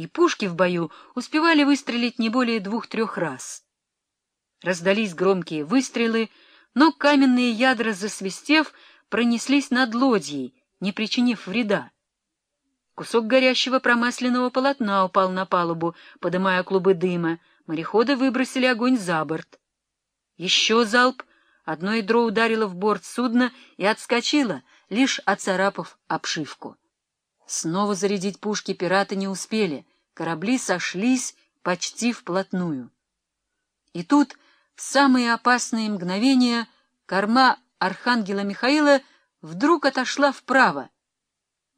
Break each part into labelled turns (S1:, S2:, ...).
S1: и пушки в бою успевали выстрелить не более двух-трех раз. Раздались громкие выстрелы, но каменные ядра, засвистев, пронеслись над лодьей, не причинив вреда. Кусок горящего промасленного полотна упал на палубу, подымая клубы дыма. Мореходы выбросили огонь за борт. Еще залп, одно ядро ударило в борт судна и отскочило, лишь оцарапав обшивку. Снова зарядить пушки пираты не успели, корабли сошлись почти вплотную. И тут, в самые опасные мгновения, корма архангела Михаила вдруг отошла вправо.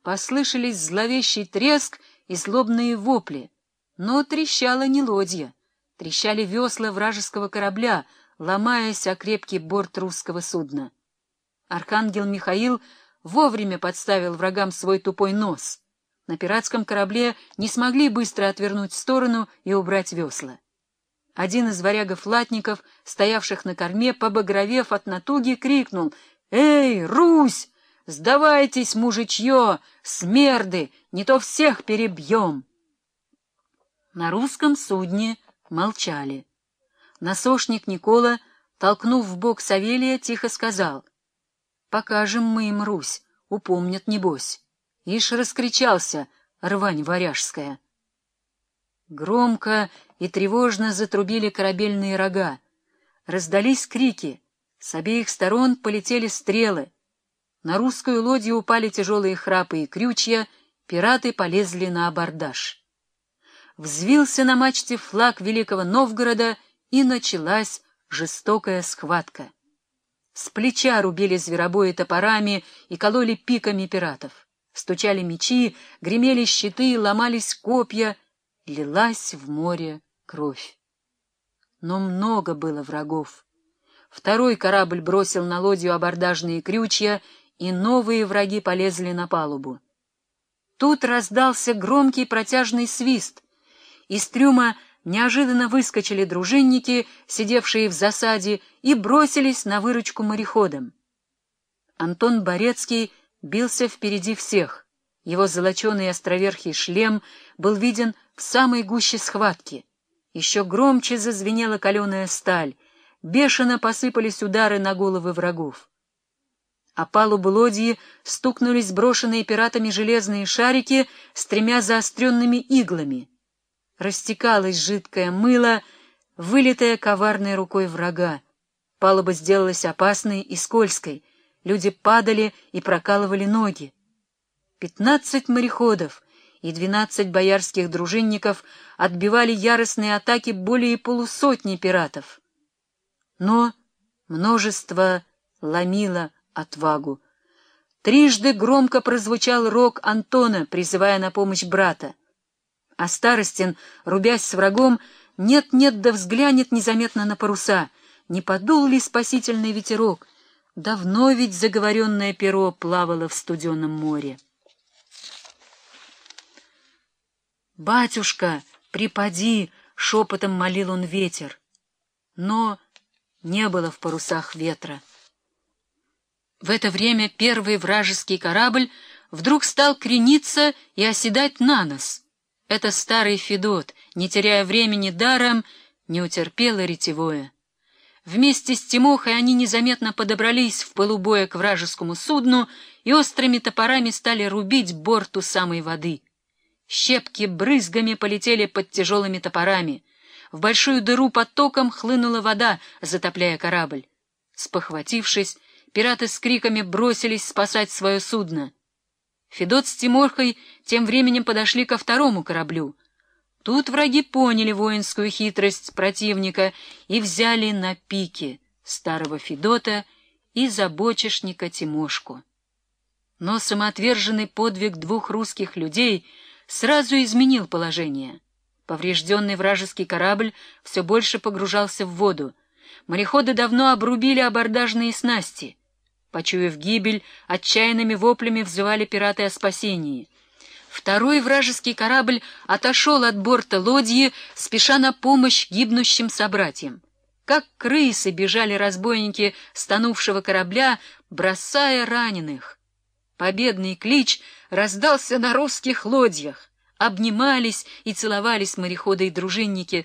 S1: Послышались зловещий треск и злобные вопли, но трещала не лодья, трещали весла вражеского корабля, ломаясь о крепкий борт русского судна. Архангел Михаил вовремя подставил врагам свой тупой нос. На пиратском корабле не смогли быстро отвернуть в сторону и убрать весла. Один из варягов-латников, стоявших на корме, побагровев от натуги, крикнул «Эй, Русь! Сдавайтесь, мужичье, смерды, не то всех перебьем!» На русском судне молчали. Насошник Никола, толкнув в бок Савелия, тихо сказал — Покажем мы им Русь, упомнят небось. Ишь раскричался, рвань варяжская. Громко и тревожно затрубили корабельные рога. Раздались крики. С обеих сторон полетели стрелы. На русскую лодью упали тяжелые храпы и крючья, пираты полезли на абордаж. Взвился на мачте флаг Великого Новгорода, и началась жестокая схватка. С плеча рубили зверобои топорами и кололи пиками пиратов. Стучали мечи, гремели щиты, ломались копья, лилась в море кровь. Но много было врагов. Второй корабль бросил на лодью абордажные крючья, и новые враги полезли на палубу. Тут раздался громкий протяжный свист. Из трюма неожиданно выскочили дружинники, сидевшие в засаде, и бросились на выручку мореходам. Антон Борецкий бился впереди всех. Его золоченый островерхий шлем был виден в самой гуще схватки. Еще громче зазвенела каленая сталь, бешено посыпались удары на головы врагов. А палубу лодьи стукнулись брошенные пиратами железные шарики с тремя заостренными иглами — растекалось жидкое мыло, вылитое коварной рукой врага. Палуба сделалась опасной и скользкой, люди падали и прокалывали ноги. Пятнадцать мореходов и двенадцать боярских дружинников отбивали яростные атаки более полусотни пиратов. Но множество ломило отвагу. Трижды громко прозвучал рог Антона, призывая на помощь брата а Старостин, рубясь с врагом, нет-нет да взглянет незаметно на паруса, не подул ли спасительный ветерок. Давно ведь заговоренное перо плавало в студенном море. «Батюшка, припади!» — шепотом молил он ветер. Но не было в парусах ветра. В это время первый вражеский корабль вдруг стал крениться и оседать на нос — это старый Федот, не теряя времени даром, не утерпела ретевое. Вместе с Тимохой они незаметно подобрались в полубоя к вражескому судну и острыми топорами стали рубить борт у самой воды. Щепки брызгами полетели под тяжелыми топорами. В большую дыру потоком хлынула вода, затопляя корабль. Спохватившись, пираты с криками бросились спасать свое судно. Федот с Тиморхой тем временем подошли ко второму кораблю. Тут враги поняли воинскую хитрость противника и взяли на пике старого Федота и забочешника Тимошку. Но самоотверженный подвиг двух русских людей сразу изменил положение. Поврежденный вражеский корабль все больше погружался в воду. Мореходы давно обрубили абордажные снасти — Почуяв гибель, отчаянными воплями взывали пираты о спасении. Второй вражеский корабль отошел от борта лодьи, спеша на помощь гибнущим собратьям. Как крысы бежали разбойники стонувшего корабля, бросая раненых. Победный клич раздался на русских лодьях. обнимались и целовались мореходы и дружинники,